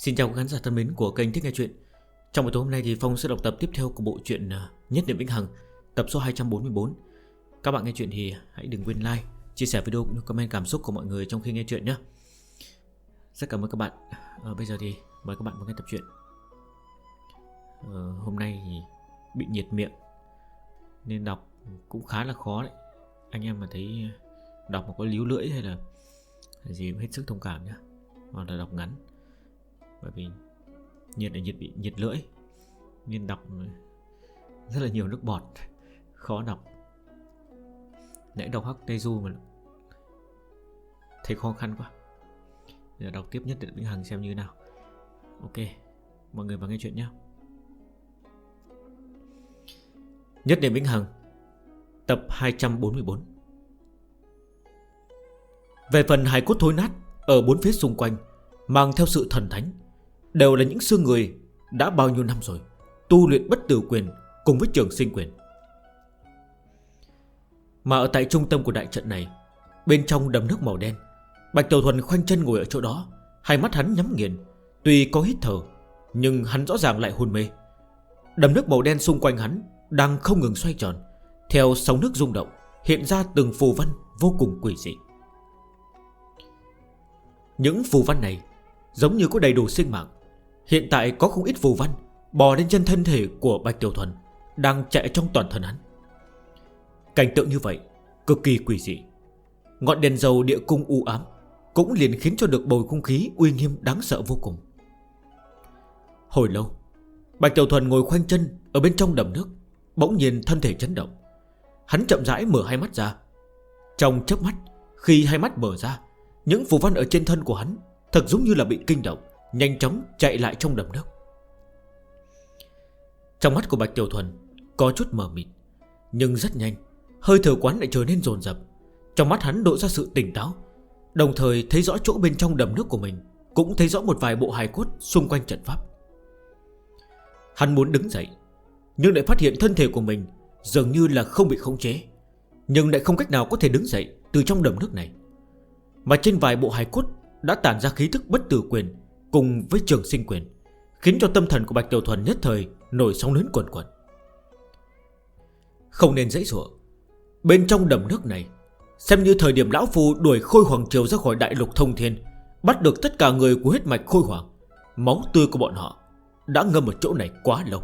Xin chào các khán giả thân mến của kênh Thích Nghe Chuyện. Trong buổi tối hôm nay thì Phong sẽ đọc tập tiếp theo của bộ truyện à, Nhất Niệm Vĩnh Hằng Tập số 244 Các bạn nghe chuyện thì hãy đừng quên like, chia sẻ video cũng như comment cảm xúc của mọi người trong khi nghe chuyện nhé. Rất cảm ơn các bạn. À, Bây giờ thì mời các bạn vào nghe tập truyện. Ờ, hôm nay thì bị nhiệt miệng Nên đọc cũng khá là khó đấy. Anh em mà thấy đọc mà có líu lưỡi hay là gì hết sức thông cảm nhé. Hoặc là đọc ngắn bởi vì nhiệt là nhiệt bị nhiệt lưỡi. Nên đọc rất là nhiều nước bọt. Khó đọc. Nãy đọc hắc tây du mà thấy khó khăn quá. Giờ đọc tiếp nhất định vĩnh hằng xem như nào. Ok, mọi người vào nghe chuyện nhé nhất định vĩnh hằng, tập 244 về phần hài cốt thối nát ở bốn phía xung quanh, mang theo sự thần thánh Đều là những xương người Đã bao nhiêu năm rồi, Tu luyện bất tử quyền cùng với trường sinh quyền. Mà ở tại trung tâm của đại trận này, Bên trong đầm nước màu đen, Bạch Tiểu Thuần khoanh chân ngồi ở chỗ đó, Hai mắt hắn nhắm nghiền, Tuy có hít thở, Nhưng hắn rõ ràng lại hôn mê. Đầm nước màu đen xung quanh hắn Đang không ngừng xoay tròn, Theo sóng nước rung động, Hiện ra từng phù văn vô cùng quỷ dị. Những phù văn này Giống như có đầy đủ sinh mạng Hiện tại có không ít phù văn, Bò lên chân thân thể của Bạch Tiểu Thuần, Đang chạy trong toàn thân hắn. Cảnh tượng như vậy, Cực kỳ quỷ dị. Ngọn đèn dầu địa cung u ám Cũng liền khiến cho được bầu không khí uy nghiêm đáng sợ vô cùng. Hồi lâu, Bạch Tiểu Thuần ngồi khoanh chân Ở bên trong đầm nước, Bỗng nhiên thân thể chấn động. Hắn chậm rãi mở hai mắt ra. Trong chớp mắt, Khi hai mắt mở ra, Những phù văn ở trên thân của hắn Thật giống như là bị kinh động. Nhanh chóng chạy lại trong đầm nước Trong mắt của Bạch Tiểu Thuần, Có chút mờ mịt, Nhưng rất nhanh, Hơi thở quán lại trở nên dồn dập. Trong mắt hắn độ ra sự tỉnh táo, Đồng thời thấy rõ chỗ bên trong đầm nước của mình, Cũng thấy rõ một vài bộ hài cốt xung quanh trận pháp. Hắn muốn đứng dậy, Nhưng lại phát hiện thân thể của mình Dường như là không bị khống chế, Nhưng lại không cách nào có thể đứng dậy Từ trong đầm nước này. Mà trên vài bộ hài cốt Đã tản ra khí thức bất tử quyền Cùng với trường sinh quyền, Khiến cho tâm thần của Bạch Tiểu Thuần nhất thời Nổi sóng lớn quần quần. Không nên dễ dụa Bên trong đầm nước này, Xem như thời điểm Lão Phu đuổi Khôi Hoàng Triều ra khỏi đại lục thông thiên, Bắt được tất cả người của huyết mạch Khôi Hoàng, Máu tươi của bọn họ Đã ngâm ở chỗ này quá lâu.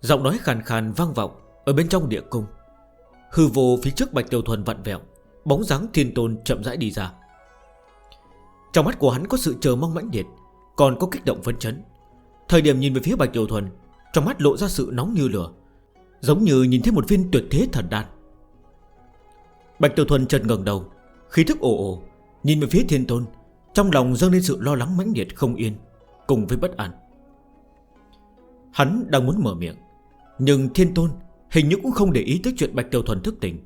Giọng nói khàn khàn vang vọng Ở bên trong địa cung. Hư vô phía trước Bạch Tiểu Thuần vặn vẹo, Bóng dáng thiên tôn chậm rãi đi ra. Trong mắt của hắn có sự chờ mong mãnh liệt, Còn có kích động phấn chấn. Thời điểm nhìn về phía Bạch Tiểu Thuần, Trong mắt lộ ra sự nóng như lửa, Giống như nhìn thấy một viên tuyệt thế thần đan. Bạch Tiểu Thuần chợt ngẩng đầu, Khí thức ồ ồ, Nhìn về phía thiên tôn, Trong lòng dâng lên sự lo lắng mãnh liệt không yên, Cùng với bất an. Hắn đang muốn mở miệng, Nhưng thiên tôn hình như cũng không để ý tới chuyện Bạch Tiểu Thuần thức tỉnh.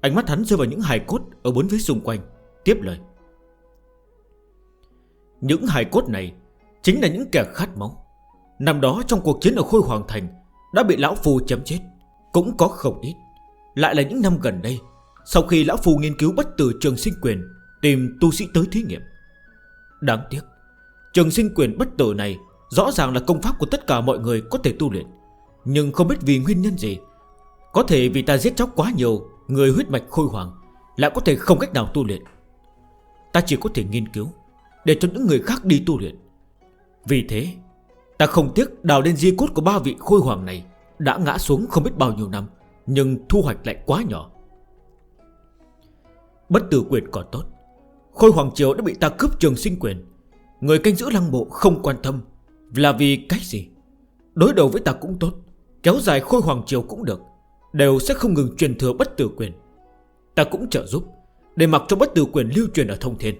Ánh mắt hắn rơi vào những hài cốt Ở bốn phía xung quanh, Tiếp lời. Những hài cốt này Chính là những kẻ khát máu. Năm đó trong cuộc chiến ở Khôi Hoàng Thành Đã bị Lão Phu chém chết, Cũng có không ít. Lại là những năm gần đây, Sau khi Lão Phu nghiên cứu bất tử trường sinh quyền, Tìm tu sĩ tới thí nghiệm. Đáng tiếc, Trường sinh quyền bất tử này Rõ ràng là công pháp của tất cả mọi người có thể tu luyện. Nhưng không biết vì nguyên nhân gì, Có thể vì ta giết chóc quá nhiều Người huyết mạch khôi hoàng Lại có thể không cách nào tu luyện. Ta chỉ có thể nghiên cứu để cho những người khác đi tu luyện. Vì thế, Ta không tiếc đào lên di cốt của ba vị khôi hoàng này Đã ngã xuống không biết bao nhiêu năm, Nhưng thu hoạch lại quá nhỏ. Bất tử quyền còn tốt. Khôi hoàng triều đã bị ta cướp trường sinh quyền. Người canh giữ lăng bộ không quan tâm Là vì cái gì? Đối đầu với ta cũng tốt, Kéo dài khôi hoàng triều cũng được, Đều sẽ không ngừng truyền thừa bất tử quyền. Ta cũng trợ giúp, Để mặc cho bất tử quyền lưu truyền ở thông thiên.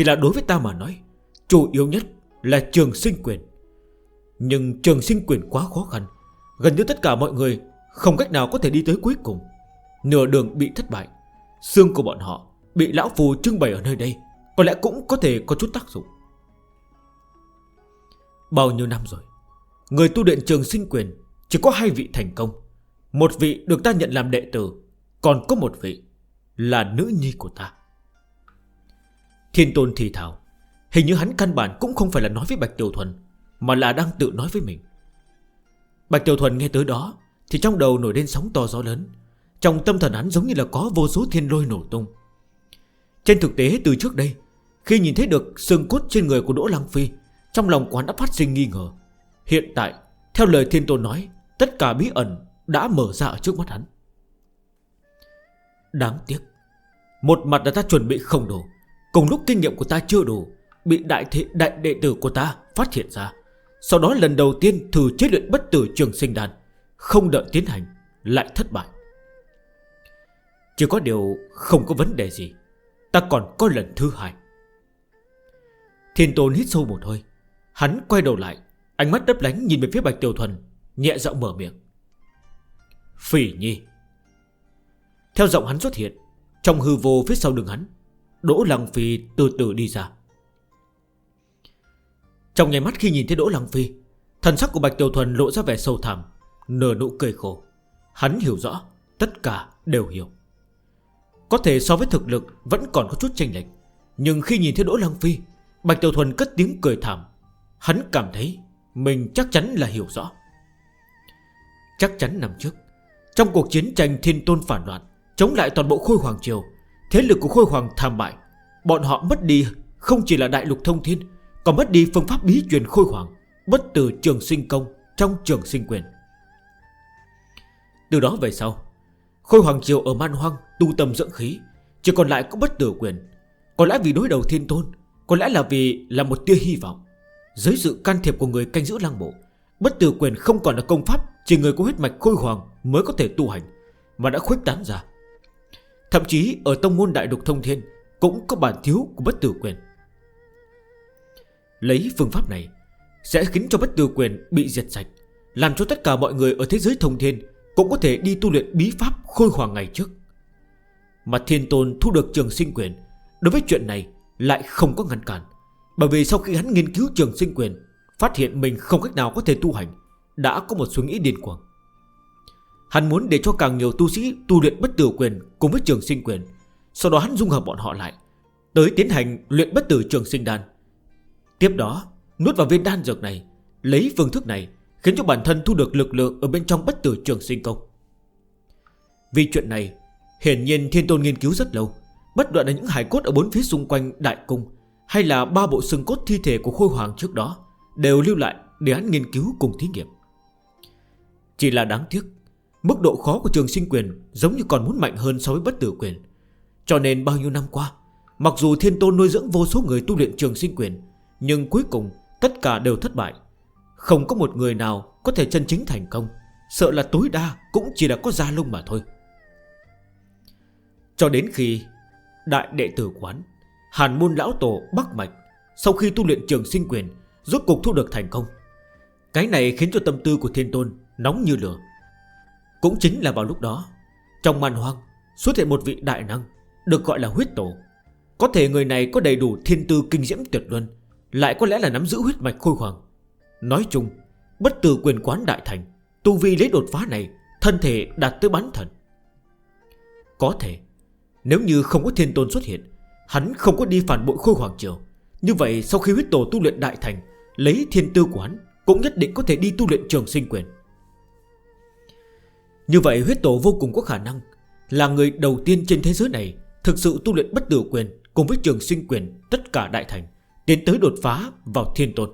Chỉ là đối với ta mà nói, Chủ yếu nhất là trường sinh quyền. Nhưng trường sinh quyền quá khó khăn, Gần như tất cả mọi người Không cách nào có thể đi tới cuối cùng. Nửa đường bị thất bại, Xương của bọn họ bị lão phù trưng bày ở nơi đây, Có lẽ cũng có thể có chút tác dụng. Bao nhiêu năm rồi, Người tu điện trường sinh quyền Chỉ có hai vị thành công. Một vị được ta nhận làm đệ tử, Còn có một vị là nữ nhi của ta. Thiên tôn thì thảo Hình như hắn căn bản cũng không phải là nói với Bạch Tiểu Thuần, Mà là đang tự nói với mình. Bạch Tiểu Thuần nghe tới đó, Thì trong đầu nổi lên sóng to gió lớn. Trong tâm thần hắn giống như là có vô số thiên lôi nổ tung. Trên thực tế, từ trước đây, Khi nhìn thấy được xương cốt trên người của Đỗ Lăng Phi, Trong lòng quán đã phát sinh nghi ngờ. Hiện tại, Theo lời thiên tôn nói, Tất cả bí ẩn đã mở ra ở trước mắt hắn. Đáng tiếc, Một mặt là ta chuẩn bị không đủ Cùng lúc kinh nghiệm của ta chưa đủ, Bị đại thị đại đệ tử của ta phát hiện ra. Sau đó lần đầu tiên thử chế luyện bất tử trường sinh đàn Không đợi tiến hành, Lại thất bại. Chỉ có điều không có vấn đề gì, Ta còn có lần thứ hai. Thiên tôn hít sâu một hơi, Hắn quay đầu lại, Ánh mắt đấp lánh nhìn về phía Bạch Tiểu Thuần, Nhẹ giọng mở miệng. Phỉ nhi. Theo giọng hắn xuất hiện, Trong hư vô phía sau đường hắn Đỗ Lăng Phi từ từ đi ra. Trong ngày mắt khi nhìn thấy Đỗ Lăng Phi, Thần sắc của Bạch Tiểu Thuần lộ ra vẻ sâu thẳm, Nở nụ cười khổ. Hắn hiểu rõ, Tất cả đều hiểu. Có thể so với thực lực vẫn còn có chút chênh lệch, Nhưng khi nhìn thấy Đỗ Lăng Phi, Bạch Tiểu Thuần cất tiếng cười thảm. Hắn cảm thấy mình chắc chắn là hiểu rõ. Chắc chắn năm trước, Trong cuộc chiến tranh thiên tôn phản loạn, Chống lại toàn bộ khôi hoàng triều Thế lực của khôi hoàng thảm bại. Bọn họ mất đi không chỉ là đại lục thông thiên, Còn mất đi phương pháp bí truyền khôi hoàng, Bất từ trường sinh công Trong trường sinh quyền. Từ đó về sau, Khôi hoàng triều ở man hoang tu tâm dưỡng khí, Chỉ còn lại có bất tử quyền. Có lẽ vì đối đầu thiên tôn, Có lẽ là vì là một tia hy vọng. Dưới sự can thiệp của người canh giữ lang bộ, Bất tử quyền không còn là công pháp Chỉ người có huyết mạch khôi hoàng mới có thể tu hành, Mà đã khuếch tán ra. Thậm chí ở tông môn đại đục thông thiên Cũng có bản thiếu của bất tử quyền. Lấy phương pháp này Sẽ khiến cho bất tử quyền bị diệt sạch, Làm cho tất cả mọi người ở thế giới thông thiên Cũng có thể đi tu luyện bí pháp khôi hoàng ngày trước. Mà thiên tôn thu được trường sinh quyền, Đối với chuyện này lại không có ngăn cản, Bởi vì sau khi hắn nghiên cứu trường sinh quyền, Phát hiện mình không cách nào có thể tu hành, Đã có một suy nghĩ điên cuồng. Hắn muốn để cho càng nhiều tu sĩ tu luyện bất tử quyền cùng với trường sinh quyền. Sau đó hắn dung hợp bọn họ lại, Tới tiến hành luyện bất tử trường sinh đan. Tiếp đó, nuốt vào viên đan dược này, Lấy phương thức này Khiến cho bản thân thu được lực lượng ở bên trong bất tử trường sinh công. Vì chuyện này, Hiển nhiên thiên tôn nghiên cứu rất lâu, Bất đoạn là những hải cốt ở bốn phía xung quanh đại cung Hay là ba bộ xương cốt thi thể của khôi hoàng trước đó Đều lưu lại để hắn nghiên cứu cùng thí nghiệm. Chỉ là đáng tiếc Mức độ khó của trường sinh quyền Giống như còn muốn mạnh hơn so với bất tử quyền. Cho nên bao nhiêu năm qua, Mặc dù thiên tôn nuôi dưỡng vô số người tu luyện trường sinh quyền, Nhưng cuối cùng tất cả đều thất bại. Không có một người nào có thể chân chính thành công, Sợ là tối đa cũng chỉ là có da lông mà thôi. Cho đến khi Đại đệ tử quán, Hàn môn lão tổ Bắc Mạch, Sau khi tu luyện trường sinh quyền, Rốt cục thu được thành công. Cái này khiến cho tâm tư của thiên tôn Nóng như lửa. Cũng chính là vào lúc đó, Trong màn hoang xuất hiện một vị đại năng Được gọi là huyết tổ. Có thể người này có đầy đủ thiên tư kinh diễm tuyệt luân, Lại có lẽ là nắm giữ huyết mạch khôi hoàng Nói chung, Bất tử quyền quán đại thành, Tu vi lấy đột phá này, Thân thể đạt tới bán thần. Có thể, Nếu như không có thiên tôn xuất hiện, Hắn không có đi phản bội khôi hoàng triều. Như vậy, sau khi huyết tổ tu luyện đại thành, Lấy thiên tư của hắn, Cũng nhất định có thể đi tu luyện trường sinh quyền. Như vậy huyết tổ vô cùng có khả năng Là người đầu tiên trên thế giới này Thực sự tu luyện bất tử quyền Cùng với trường sinh quyền tất cả đại thành, Tiến tới đột phá vào thiên tôn.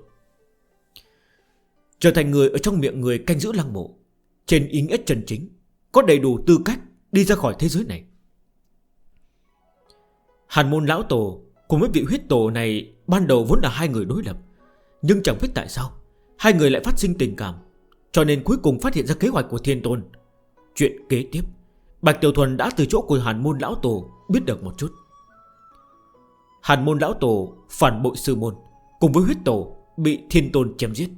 Trở thành người ở trong miệng người canh giữ lăng mộ, Trên ý nghĩa chân chính, Có đầy đủ tư cách đi ra khỏi thế giới này. Hàn môn lão tổ Cùng với vị huyết tổ này Ban đầu vốn là hai người đối lập, Nhưng chẳng biết tại sao Hai người lại phát sinh tình cảm, Cho nên cuối cùng phát hiện ra kế hoạch của thiên tôn Chuyện kế tiếp. Bạch Tiểu Thuần đã từ chỗ của Hàn Môn Lão Tổ Biết được một chút. Hàn Môn Lão Tổ phản bội sư môn Cùng với huyết tổ Bị thiên tôn chém giết.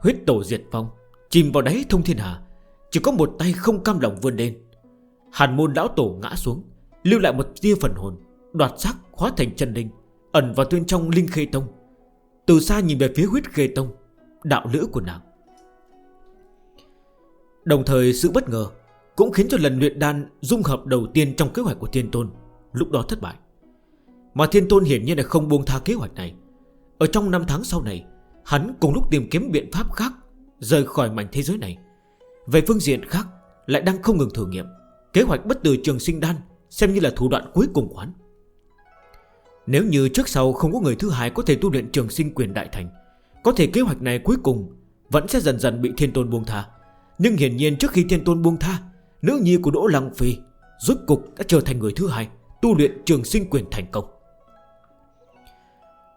Huyết tổ diệt phong Chìm vào đáy thông thiên hà, Chỉ có một tay không cam lòng vươn lên. Hàn môn lão tổ ngã xuống, Lưu lại một tia phần hồn, Đoạt sắc hóa thành chân linh, Ẩn vào tuyên trong linh khê tông. Từ xa nhìn về phía huyết khê tông, Đạo lữ của nàng. Đồng thời sự bất ngờ Cũng khiến cho lần luyện đan dung hợp đầu tiên trong kế hoạch của Thiên Tôn Lúc đó thất bại. Mà Thiên Tôn hiển nhiên là không buông tha kế hoạch này. Ở trong 5 tháng sau này, Hắn cùng lúc tìm kiếm biện pháp khác Rời khỏi mảnh thế giới này. Về phương diện khác Lại đang không ngừng thử nghiệm. Kế hoạch bất tử trường sinh đan Xem như là thủ đoạn cuối cùng của hắn. Nếu như trước sau không có người thứ hai Có thể tu luyện trường sinh quyền đại thành, Có thể kế hoạch này cuối cùng Vẫn sẽ dần dần bị thiên tôn buông tha. Nhưng hiển nhiên trước khi thiên tôn buông tha, Nữ nhi của Đỗ Lăng Phi Rốt cục đã trở thành người thứ hai Tu luyện trường sinh quyền thành công.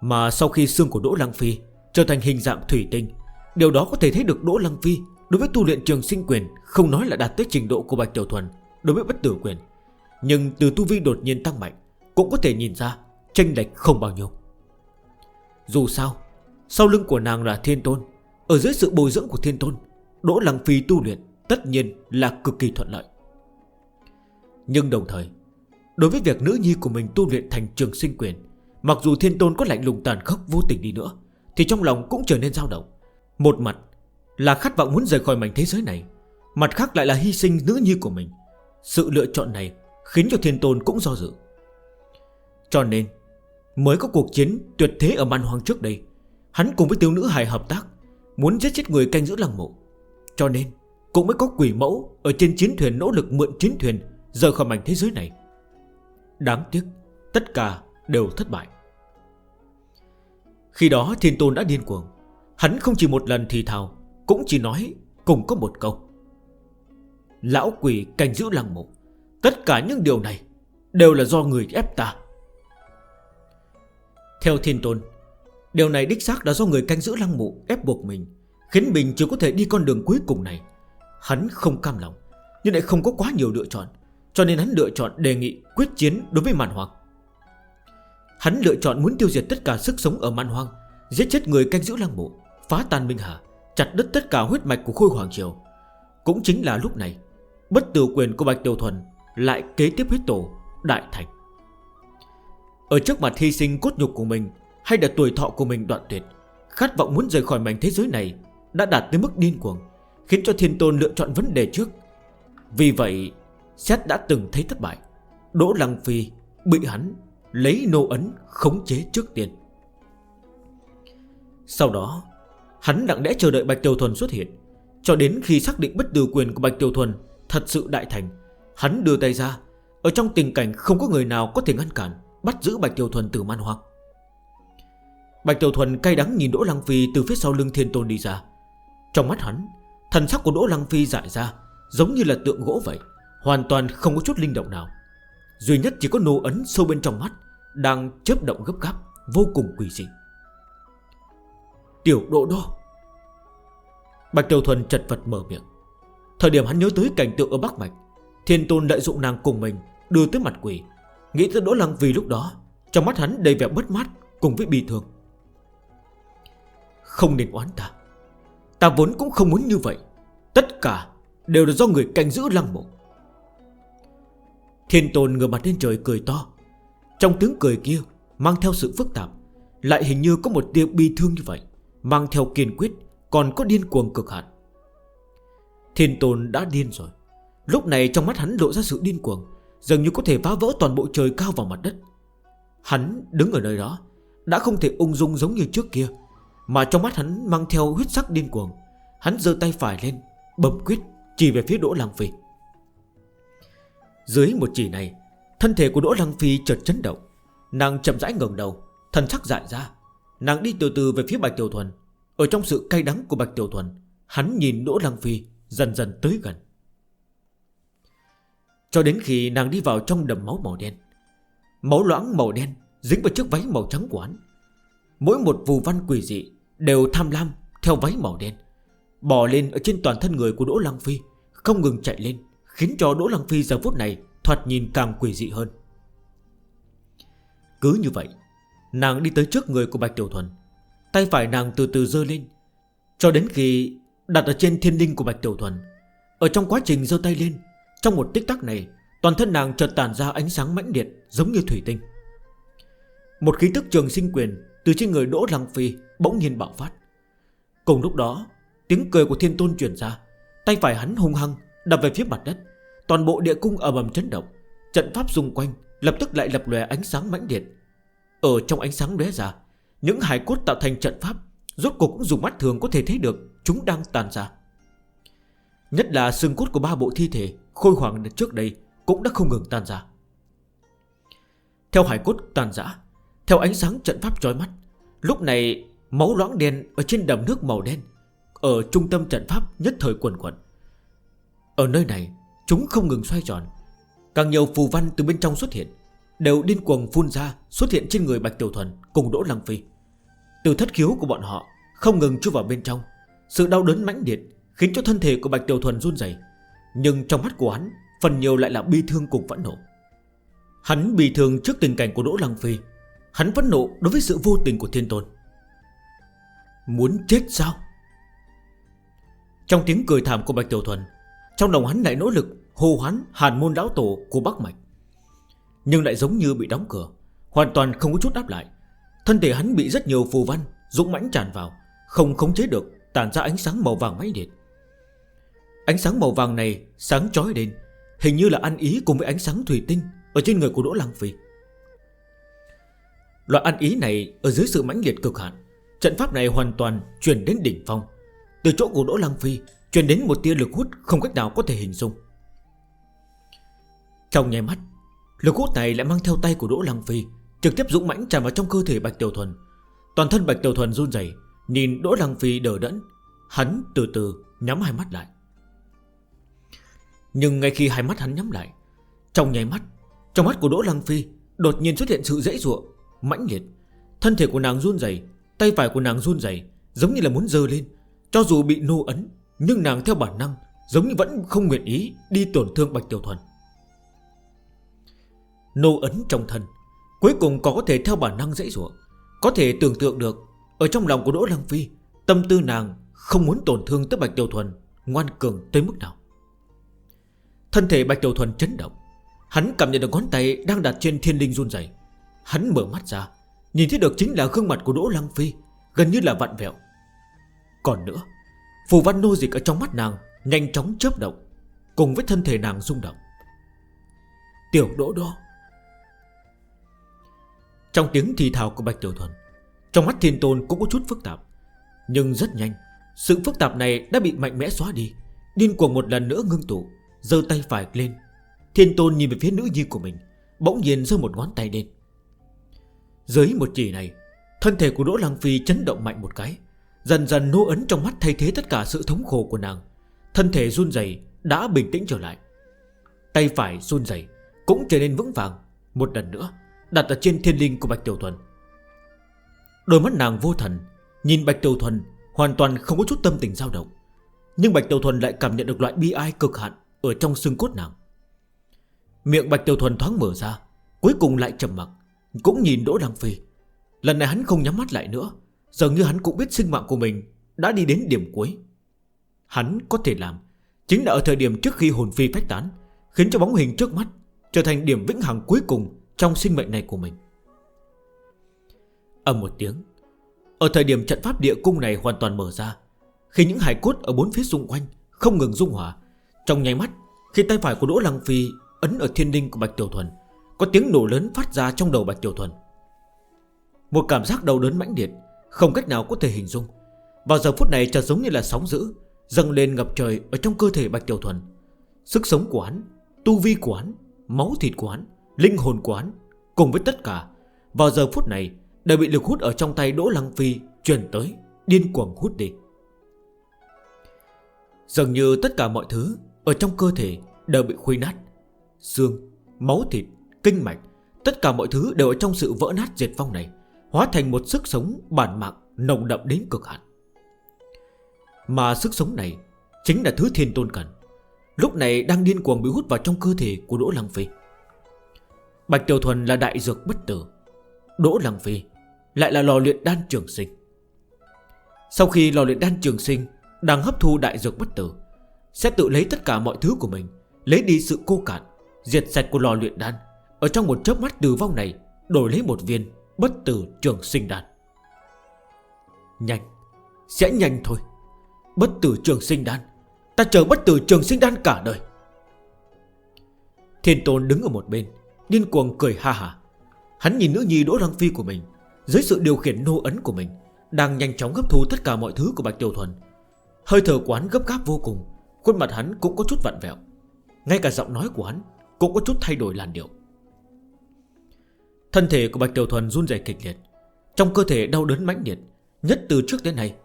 Mà sau khi xương của Đỗ Lăng Phi Trở thành hình dạng thủy tinh, Điều đó có thể thấy được Đỗ Lăng Phi Đối với tu luyện trường sinh quyền Không nói là đạt tới trình độ của Bạch Tiểu Thuần Đối với bất tử quyền, Nhưng từ tu vi đột nhiên tăng mạnh Cũng có thể nhìn ra tranh lệch không bao nhiêu. Dù sao, Sau lưng của nàng là thiên tôn, Ở dưới sự bồi dưỡng của thiên tôn Đỗ Lăng Phi tu luyện Tất nhiên là cực kỳ thuận lợi. Nhưng đồng thời, Đối với việc nữ nhi của mình tu luyện thành trường sinh quyền, Mặc dù thiên tôn có lạnh lùng tàn khốc vô tình đi nữa, Thì trong lòng cũng trở nên dao động. Một mặt là khát vọng muốn rời khỏi mảnh thế giới này, Mặt khác lại là hy sinh nữ nhi của mình. Sự lựa chọn này khiến cho thiên tôn cũng do dự. Cho nên, Mới có cuộc chiến tuyệt thế ở man hoang trước đây, Hắn cùng với tiêu nữ hài hợp tác, Muốn giết chết người canh giữ lăng mộ. Cho nên, cũng mới có quỷ mẫu Ở trên chiến thuyền nỗ lực mượn chiến thuyền Rời khỏi mảnh thế giới này. Đáng tiếc, tất cả đều thất bại. Khi đó thiên tôn đã điên cuồng. Hắn không chỉ một lần thì thào, Cũng chỉ nói cùng có một câu. Lão quỷ canh giữ lăng mộ, Tất cả những điều này Đều là do người ép ta. Theo thiên tôn, Điều này đích xác là do người canh giữ lăng mộ ép buộc mình. Khiến mình chỉ có thể đi con đường cuối cùng này. Hắn không cam lòng, Nhưng lại không có quá nhiều lựa chọn, Cho nên hắn lựa chọn đề nghị quyết chiến đối với màn hoang. Hắn lựa chọn muốn tiêu diệt tất cả sức sống ở màn hoang, Giết chết người canh giữ lang mộ, Phá tan Minh Hà, Chặt đứt tất cả huyết mạch của Khôi Hoàng Triều. Cũng chính là lúc này, Bất tử quyền của Bạch Tiểu Thuần Lại kế tiếp huyết tổ, Đại Thành. Ở trước mặt thi sinh cốt nhục của mình, Hay là tuổi thọ của mình đoạn tuyệt, Khát vọng muốn rời khỏi mảnh thế giới này đã đạt tới mức điên cuồng, Khiến cho thiên tôn lựa chọn vấn đề trước. Vì vậy Xét đã từng thấy thất bại. Đỗ Lăng Phi bị hắn Lấy nô ấn khống chế trước tiên. Sau đó, Hắn lặng lẽ chờ đợi Bạch Tiêu Thuần xuất hiện. Cho đến khi xác định bất tử quyền của Bạch Tiêu Thuần Thật sự đại thành, Hắn đưa tay ra, Ở trong tình cảnh không có người nào có thể ngăn cản, Bắt giữ Bạch Tiêu Thuần từ man hoang. Bạch Tiêu Thuần cay đắng nhìn Đỗ Lăng Phi từ phía sau lưng Thiên Tôn đi ra. Trong mắt hắn, Thần sắc của Đỗ Lăng Phi dại ra, Giống như là tượng gỗ vậy, Hoàn toàn không có chút linh động nào. Duy nhất chỉ có nô ấn sâu bên trong mắt, Đang chớp động gấp gáp, Vô cùng quỷ dị. Tiểu đỗ đô. Bạch Tiểu Thuần chật vật mở miệng. Thời điểm hắn nhớ tới cảnh tượng ở Bắc Mạch, Thiên Tôn lợi dụng nàng cùng mình, Đưa tới mặt quỷ. Nghĩ tới Đỗ Lăng Phi lúc đó, Trong mắt hắn đầy vẻ bất mát cùng với bi thường Không nên oán ta. Ta vốn cũng không muốn như vậy. Tất cả đều là do người canh giữ lăng mộ. Thiên tôn ngừa mặt lên trời cười to. Trong tiếng cười kia, Mang theo sự phức tạp, Lại hình như có một tia bi thương như vậy, Mang theo kiên quyết, Còn có điên cuồng cực hạn. Thiên tôn đã điên rồi. Lúc này trong mắt hắn lộ ra sự điên cuồng, Dường như có thể phá vỡ toàn bộ trời cao vào mặt đất. Hắn đứng ở nơi đó, Đã không thể ung dung giống như trước kia mà trong mắt hắn mang theo huyết sắc điên cuồng, Hắn dơ tay phải lên bầm quyết, chỉ về phía Đỗ Lăng Phi. Dưới một chỉ này, Thân thể của Đỗ Lăng Phi chợt chấn động. Nàng chậm rãi ngẩng đầu, Thần sắc dại ra. Nàng đi từ từ về phía Bạch Tiểu Thuần. Ở trong sự cay đắng của Bạch Tiểu Thuần, Hắn nhìn Đỗ Lăng Phi dần dần tới gần. Cho đến khi nàng đi vào trong đầm máu màu đen, Máu loãng màu đen Dính vào chiếc váy màu trắng của hắn. Mỗi một phù văn quỷ dị Đều tham lam theo váy màu đen Bỏ lên ở trên toàn thân người của Đỗ Lăng Phi, Không ngừng chạy lên, Khiến cho Đỗ Lăng Phi giờ phút này Thoạt nhìn càng quỷ dị hơn. Cứ như vậy, Nàng đi tới trước người của Bạch Tiểu Thuần, Tay phải nàng từ từ dơ lên, Cho đến khi đặt ở trên thiên linh của Bạch Tiểu Thuần. Ở trong quá trình dơ tay lên, Trong một tích tắc này, Toàn thân nàng chợt tàn ra ánh sáng mãnh liệt Giống như thủy tinh. Một khí tức trường sinh quyền từ trên người Đỗ Lăng Phi bỗng nhiên bạo phát. Cùng lúc đó, tiếng cười của thiên tôn truyền ra, tay phải hắn hung hăng đập về phía mặt đất, toàn bộ địa cung ầm ầm chấn động, trận pháp xung quanh lập tức lại lập lòe ánh sáng mãnh liệt. Ở trong ánh sáng lóe ra, những hài cốt tạo thành trận pháp rốt cuộc cũng dùng mắt thường có thể thấy được chúng đang tàn ra. Nhất là xương cốt của ba bộ thi thể khôi hoàng trước đây cũng đã không ngừng tan ra. Theo hải cốt tàn giã theo ánh sáng trận pháp trói mắt, Lúc này máu loãng đen Ở trên đầm nước màu đen, Ở trung tâm trận pháp nhất thời quần quần Ở nơi này, Chúng không ngừng xoay tròn. Càng nhiều phù văn từ bên trong xuất hiện, Đều điên cuồng phun ra, xuất hiện trên người Bạch Tiểu Thuần Cùng Đỗ Lăng Phi. Từ thất khiếu của bọn họ không ngừng chui vào bên trong. Sự đau đớn mãnh liệt Khiến cho thân thể của Bạch Tiểu Thuần run dày Nhưng trong mắt của hắn, Phần nhiều lại là bi thương cùng vẫn nộ. Hắn bị thương trước tình cảnh của Đỗ Lăng Phi Hắn phẫn nộ đối với sự vô tình của thiên tôn. Muốn chết sao? Trong tiếng cười thảm của Bạch Tiểu Thuần, Trong lòng hắn lại nỗ lực hô hoán hàn môn lão tổ của Bắc Mạch. Nhưng lại giống như bị đóng cửa, Hoàn toàn không có chút đáp lại. Thân thể hắn bị rất nhiều phù văn, Dũng mãnh tràn vào, Không khống chế được tàn ra ánh sáng màu vàng máy điện Ánh sáng màu vàng này sáng chói đến Hình như là ăn ý cùng với ánh sáng thủy tinh Ở trên người của Đỗ Lăng Phi. Loại ăn ý này ở dưới sự mãnh liệt cực hạn, Trận pháp này hoàn toàn chuyển đến đỉnh phong. Từ chỗ của Đỗ Lăng Phi Chuyển đến một tia lực hút không cách nào có thể hình dung. Trong nhé mắt, Lực hút này lại mang theo tay của Đỗ Lăng Phi, Trực tiếp dũng mãnh tràn vào trong cơ thể Bạch Tiểu Thuần. Toàn thân Bạch Tiểu Thuần run dày Nhìn Đỗ Lăng Phi đỡ đẫn, Hắn từ từ nhắm hai mắt lại. Nhưng ngay khi hai mắt hắn nhắm lại, Trong nháy mắt, Trong mắt của Đỗ Lăng Phi Đột nhiên xuất hiện sự dễ dụa mãnh liệt. Thân thể của nàng run dày Tay phải của nàng run dày Giống như là muốn dơ lên. Cho dù bị nô ấn, Nhưng nàng theo bản năng, Giống như vẫn không nguyện ý Đi tổn thương Bạch Tiểu Thuần. Nô ấn trong thân, Cuối cùng có thể theo bản năng dễ dụa Có thể tưởng tượng được, Ở trong lòng của Đỗ Lăng Phi, Tâm tư nàng không muốn tổn thương tới Bạch Tiểu Thuần, Ngoan cường tới mức nào. Thân thể Bạch Tiểu Thuần chấn động, Hắn cảm nhận được ngón tay đang đặt trên thiên linh run dày Hắn mở mắt ra, Nhìn thấy được chính là gương mặt của Đỗ Lăng Phi, Gần như là vặn vẹo. Còn nữa, Phù văn nô dịch ở trong mắt nàng Nhanh chóng chớp động, Cùng với thân thể nàng rung động. Tiểu Đỗ Đô Trong tiếng thì thào của Bạch Tiểu Thuần, Trong mắt thiên tôn cũng có chút phức tạp, Nhưng rất nhanh, Sự phức tạp này đã bị mạnh mẽ xóa đi, Điên cuồng một lần nữa ngưng tụ Dơ tay phải lên. Thiên tôn nhìn về phía nữ nhi của mình, Bỗng nhiên giơ một ngón tay lên. Dưới một chỉ này, Thân thể của Đỗ Lăng Phi chấn động mạnh một cái. Dần dần nô ấn trong mắt thay thế tất cả sự thống khổ của nàng. Thân thể run dày đã bình tĩnh trở lại. Tay phải run dày Cũng trở nên vững vàng. Một lần nữa, đặt ở trên thiên linh của Bạch Tiểu Thuần. Đôi mắt nàng vô thần, Nhìn Bạch Tiểu Thuần hoàn toàn không có chút tâm tình dao động. Nhưng Bạch Tiểu Thuần lại cảm nhận được loại bi ai cực hạn Ở trong xương cốt nàng. Miệng Bạch Tiểu Thuần thoáng mở ra, Cuối cùng lại trầm mặt cũng nhìn Đỗ Đăng Phi. Lần này hắn không nhắm mắt lại nữa. Dường như hắn cũng biết sinh mạng của mình Đã đi đến điểm cuối. Hắn có thể làm Chính là ở thời điểm trước khi hồn phi phách tán, Khiến cho bóng hình trước mắt Trở thành điểm vĩnh hằng cuối cùng Trong sinh mệnh này của mình. Âm một tiếng, Ở thời điểm trận pháp địa cung này hoàn toàn mở ra, Khi những hải cốt ở bốn phía xung quanh Không ngừng dung hỏa Trong nháy mắt, Khi tay phải của Đỗ Lăng Phi ấn ở thiên đinh của Bạch Tiểu Thuần có tiếng nổ lớn phát ra trong đầu Bạch Tiểu Thuần. Một cảm giác đau đớn mãnh liệt Không cách nào có thể hình dung. Vào giờ phút này chợt giống như là sóng dữ Dâng lên ngập trời ở trong cơ thể Bạch Tiểu Thuần. Sức sống của hắn Tu vi của hắn Máu thịt của hắn Linh hồn của hắn Cùng với tất cả Vào giờ phút này Đều bị lực hút ở trong tay Đỗ Lăng Phi Truyền tới Điên cuồng hút đi. Dường như tất cả mọi thứ Ở trong cơ thể Đều bị khuy nát. Xương, máu thịt kinh mạch, Tất cả mọi thứ đều ở trong sự vỡ nát diệt vong này, Hóa thành một sức sống bản mạng nồng đậm đến cực hạn. Mà sức sống này Chính là thứ thiên tôn cần, Lúc này đang điên cuồng bị hút vào trong cơ thể của Đỗ Lăng Phi. Bạch Tiểu Thuần là đại dược bất tử, Đỗ Lăng Phi Lại là lò luyện đan trường sinh. Sau khi lò luyện đan trường sinh Đang hấp thu đại dược bất tử, Sẽ tự lấy tất cả mọi thứ của mình, Lấy đi sự cô cạn, Diệt sạch của lò luyện đan. Ở trong một chớp mắt tử vong này, Đổi lấy một viên bất tử trường sinh đan. Nhanh, Sẽ nhanh thôi. Bất tử trường sinh đan, Ta chờ bất tử trường sinh đan cả đời. Thiên tôn đứng ở một bên, Điên cuồng cười ha hà Hắn nhìn nữ nhi đỗ răng phi của mình, Dưới sự điều khiển nô ấn của mình, Đang nhanh chóng hấp thu tất cả mọi thứ của Bạch Tiểu Thuần. Hơi thở quán gấp gáp vô cùng, Khuôn mặt hắn cũng có chút vặn vẹo. Ngay cả giọng nói của hắn Cũng có chút thay đổi làn điệu. Thân thể của Bạch Tiểu Thuần run rẩy kịch liệt. Trong cơ thể đau đớn mãnh liệt Nhất từ trước đến nay.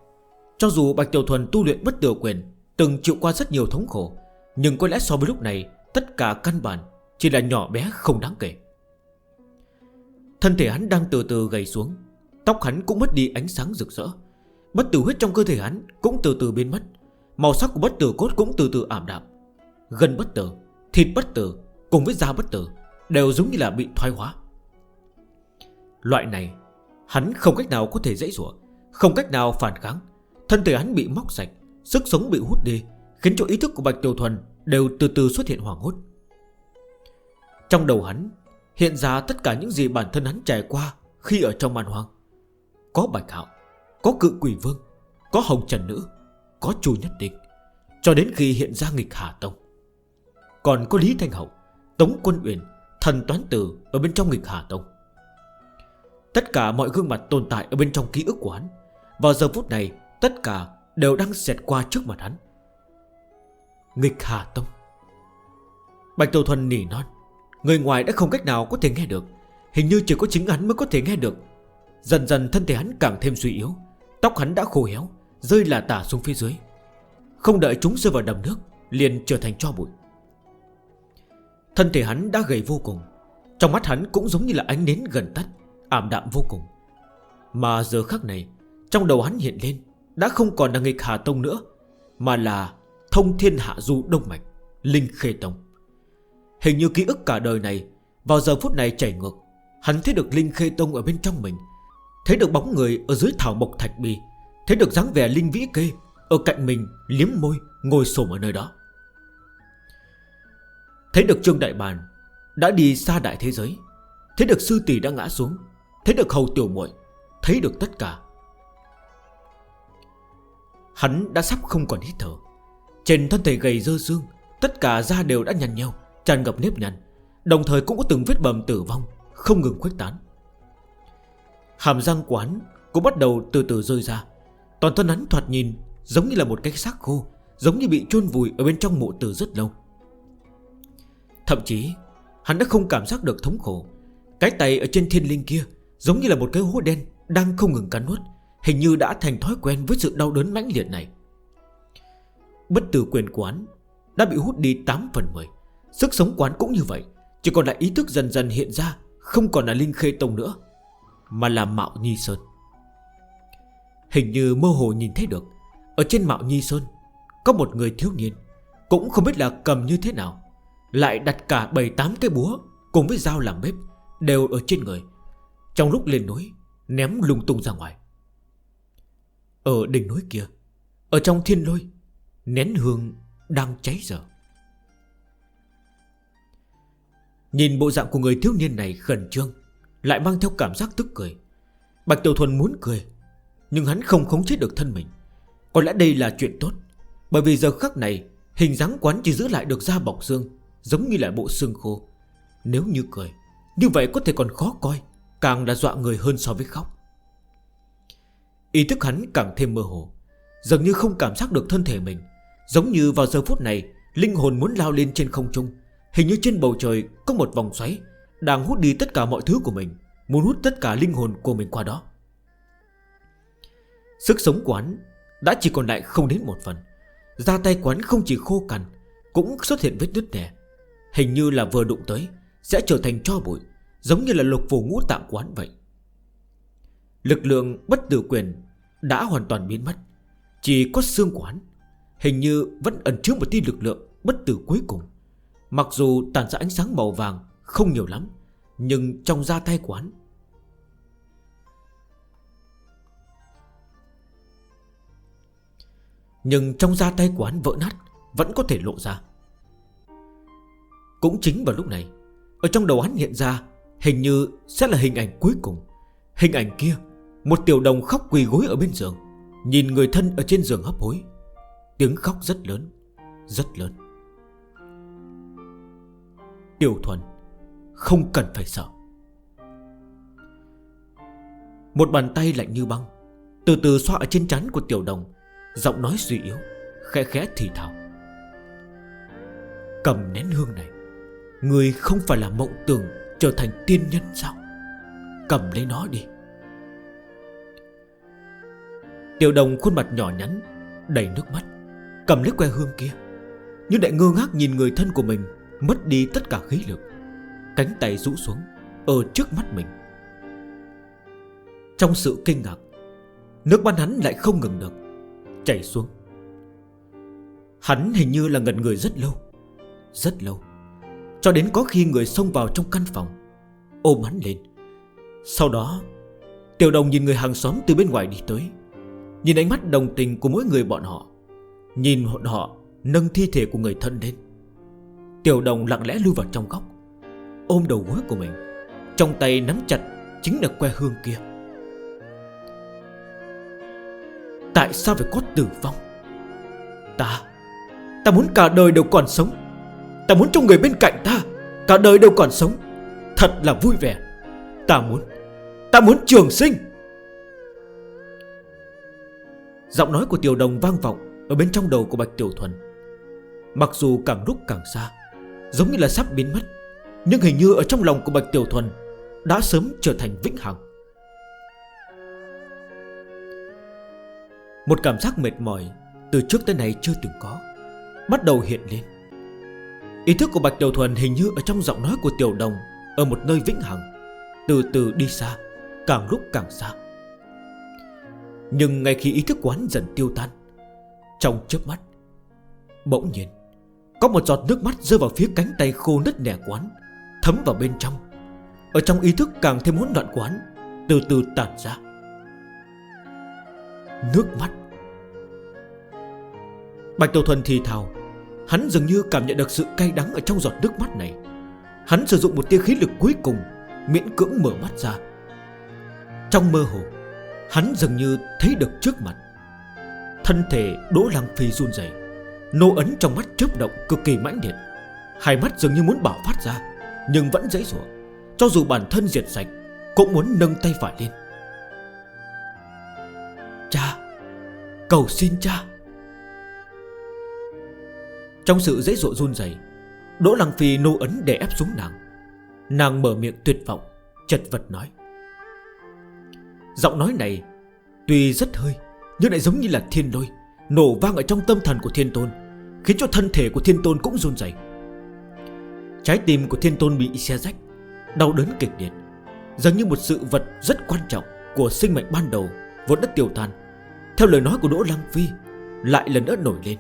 Cho dù Bạch Tiểu Thuần tu luyện bất tiểu quyền Từng chịu qua rất nhiều thống khổ Nhưng có lẽ so với lúc này Tất cả căn bản chỉ là nhỏ bé không đáng kể. Thân thể hắn đang từ từ gầy xuống Tóc hắn cũng mất đi ánh sáng rực rỡ. Bất tử huyết trong cơ thể hắn cũng từ từ biến mất Màu sắc của bất tử cốt cũng từ từ ảm đạm. Gần bất tử, thịt bất tử Cùng với da bất tử Đều giống như là bị thoái hóa. Loại này, Hắn không cách nào có thể dễ dụa Không cách nào phản kháng. Thân thể hắn bị móc sạch, Sức sống bị hút đi, Khiến cho ý thức của Bạch Tiểu Thuần Đều từ từ xuất hiện hoảng hốt. Trong đầu hắn, Hiện ra tất cả những gì bản thân hắn trải qua Khi ở trong màn hoang. Có Bạch Hạo, Có cự quỷ vương, Có Hồng Trần Nữ, Có Chu Nhất Định, Cho đến khi hiện ra nghịch Hà Tông. Còn có Lý Thanh Hậu, Tống Quân Uyển, Thần Toán Tử ở bên trong nghịch Hà Tông. Tất cả mọi gương mặt tồn tại ở bên trong ký ức của hắn. Vào giờ phút này, Tất cả đều đang xẹt qua trước mặt hắn. Nghịch Hà Tông. Bạch Tổ Thuần nỉ non. Người ngoài đã không cách nào có thể nghe được. Hình như chỉ có chính hắn mới có thể nghe được. Dần dần thân thể hắn càng thêm suy yếu. Tóc hắn đã khô héo, Rơi là tả xuống phía dưới. Không đợi chúng rơi vào đầm nước, Liền trở thành cho bụi. Thân thể hắn đã gầy vô cùng. Trong mắt hắn cũng giống như là ánh nến gần tắt ảm đạm vô cùng. Mà giờ khắc này, Trong đầu hắn hiện lên Đã không còn là nghịch Hà Tông nữa, Mà là thông thiên hạ du đông mạch, Linh Khê Tông. Hình như ký ức cả đời này, Vào giờ phút này chảy ngược, Hắn thấy được Linh Khê Tông ở bên trong mình, Thấy được bóng người ở dưới thảo mộc thạch bì Thấy được dáng vẻ Linh Vĩ Kê Ở cạnh mình liếm môi, ngồi xổm ở nơi đó. Thấy được Trương Đại Bàn Đã đi xa đại thế giới, Thấy được sư tỷ đã ngã xuống Thấy được hầu tiểu muội, Thấy được tất cả. Hắn đã sắp không còn hít thở. Trên thân thể gầy dơ xương Tất cả da đều đã nhằn nhau Tràn ngập nếp nhằn Đồng thời cũng có từng vết bầm tử vong, Không ngừng khuếch tán. Hàm răng quán cũng bắt đầu từ từ rơi ra. Toàn thân hắn thoạt nhìn Giống như là một cái xác khô, Giống như bị chôn vùi ở bên trong mộ từ rất lâu. Thậm chí, Hắn đã không cảm giác được thống khổ. Cái tay ở trên thiên linh kia Giống như là một cái hố đen Đang không ngừng cắn nuốt, Hình như đã thành thói quen với sự đau đớn mãnh liệt này. Bất tử quyền quán Đã bị hút đi 8 phần 10 Sức sống quán cũng như vậy, Chỉ còn lại ý thức dần dần hiện ra, Không còn là Linh Khê Tông nữa, Mà là Mạo Nhi Sơn. Hình như mơ hồ nhìn thấy được, Ở trên Mạo Nhi Sơn, Có một người thiếu niên, Cũng không biết là cầm như thế nào, Lại đặt cả 7-8 cái búa Cùng với dao làm bếp Đều ở trên người. Trong lúc lên núi, Ném lung tung ra ngoài. Ở đỉnh núi kia, Ở trong thiên lôi, Nén hương đang cháy dở. Nhìn bộ dạng của người thiếu niên này khẩn trương, Lại mang theo cảm giác tức cười. Bạch Tiểu Thuần muốn cười, Nhưng hắn không khống chế được thân mình. Có lẽ đây là chuyện tốt, Bởi vì giờ khắc này, Hình dáng quán chỉ giữ lại được da bọc xương, Giống như là bộ xương khô. Nếu như cười, Như vậy có thể còn khó coi. Càng là dọa người hơn so với khóc. Ý thức hắn càng thêm mơ hồ, Dường như không cảm giác được thân thể mình. Giống như vào giờ phút này, Linh hồn muốn lao lên trên không trung. Hình như trên bầu trời có một vòng xoáy Đang hút đi tất cả mọi thứ của mình, Muốn hút tất cả linh hồn của mình qua đó. Sức sống của hắn Đã chỉ còn lại không đến một phần. Da tay quán không chỉ khô cằn, Cũng xuất hiện vết nứt nẻ. Hình như là vừa đụng tới, Sẽ trở thành cho bụi. Giống như là lục phủ ngũ tạng của hắn vậy. Lực lượng bất tử quyền Đã hoàn toàn biến mất. Chỉ có xương quán, Hình như vẫn ẩn chứa một tia lực lượng bất tử cuối cùng. Mặc dù tàn ra ánh sáng màu vàng Không nhiều lắm Nhưng trong da tay của hắn Nhưng trong da tay của hắn vỡ nát Vẫn có thể lộ ra. Cũng chính vào lúc này Ở trong đầu hắn hiện ra Hình như sẽ là hình ảnh cuối cùng. Hình ảnh kia, Một tiểu đồng khóc quỳ gối ở bên giường, Nhìn người thân ở trên giường hấp hối. Tiếng khóc rất lớn Rất lớn. Tiểu thuần, Không cần phải sợ. Một bàn tay lạnh như băng, Từ từ xoa ở trên trán của tiểu đồng, Giọng nói suy yếu, Khẽ khẽ thì thảo Cầm nén hương này, Người không phải là mộng tưởng trở thành tiên nhân sao? Cầm lấy nó đi. Tiểu đồng khuôn mặt nhỏ nhắn, Đầy nước mắt, Cầm lấy que hương kia. Nhưng lại ngơ ngác nhìn người thân của mình, Mất đi tất cả khí lực. Cánh tay rũ xuống, Ở trước mắt mình. Trong sự kinh ngạc, Nước mắt hắn lại không ngừng được, Chảy xuống. Hắn hình như là ngần người rất lâu Rất lâu. Cho đến có khi người xông vào trong căn phòng, Ôm hắn lên. Sau đó, Tiểu đồng nhìn người hàng xóm từ bên ngoài đi tới, Nhìn ánh mắt đồng tình của mỗi người bọn họ, Nhìn bọn họ Nâng thi thể của người thân lên. Tiểu đồng lặng lẽ lưu vào trong góc, Ôm đầu gối của mình, Trong tay nắm chặt Chính là que hương kia. Tại sao phải có tử vong? Ta Ta muốn cả đời đều còn sống. Ta muốn cho người bên cạnh ta, Cả đời đều còn sống. Thật là vui vẻ. Ta muốn Ta muốn trường sinh. Giọng nói của tiểu đồng vang vọng Ở bên trong đầu của Bạch Tiểu Thuần. Mặc dù càng lúc càng xa, Giống như là sắp biến mất, Nhưng hình như ở trong lòng của Bạch Tiểu Thuần Đã sớm trở thành vĩnh hằng. Một cảm giác mệt mỏi Từ trước tới nay chưa từng có Bắt đầu hiện lên. Ý thức của Bạch tiểu Thuần hình như ở trong giọng nói của Tiểu Đồng, Ở một nơi vĩnh hằng, Từ từ đi xa, Càng lúc càng xa. Nhưng ngay khi ý thức quán dần tiêu tan, Trong chớp mắt, Bỗng nhiên, Có một giọt nước mắt rơi vào phía cánh tay khô nứt nẻ quán Thấm vào bên trong. Ở trong ý thức càng thêm hỗn loạn quán Từ từ tản ra. Nước mắt. Bạch tiểu Thuần thì thào Hắn dường như cảm nhận được sự cay đắng ở trong giọt nước mắt này. Hắn sử dụng một tia khí lực cuối cùng, Miễn cưỡng mở mắt ra. Trong mơ hồ, Hắn dường như thấy được trước mặt. Thân thể Đỗ Lăng Phi run dày Nô ấn trong mắt chớp động cực kỳ mãnh liệt. Hai mắt dường như muốn bảo phát ra, Nhưng vẫn dễ dụa Cho dù bản thân diệt sạch, Cũng muốn nâng tay phải lên. Cha! Cầu xin cha! Trong sự dễ dụa run dày Đỗ Lăng Phi nô ấn để ép xuống nàng. Nàng mở miệng tuyệt vọng, Chật vật nói. Giọng nói này Tuy rất hơi, Nhưng lại giống như là thiên lôi, Nổ vang ở trong tâm thần của thiên tôn, Khiến cho thân thể của thiên tôn cũng run dày Trái tim của thiên tôn bị xe rách, Đau đớn kịch liệt Giống như một sự vật rất quan trọng Của sinh mệnh ban đầu Vốn đất tiêu tan. Theo lời nói của Đỗ Lăng Phi, Lại lần nữa nổi lên.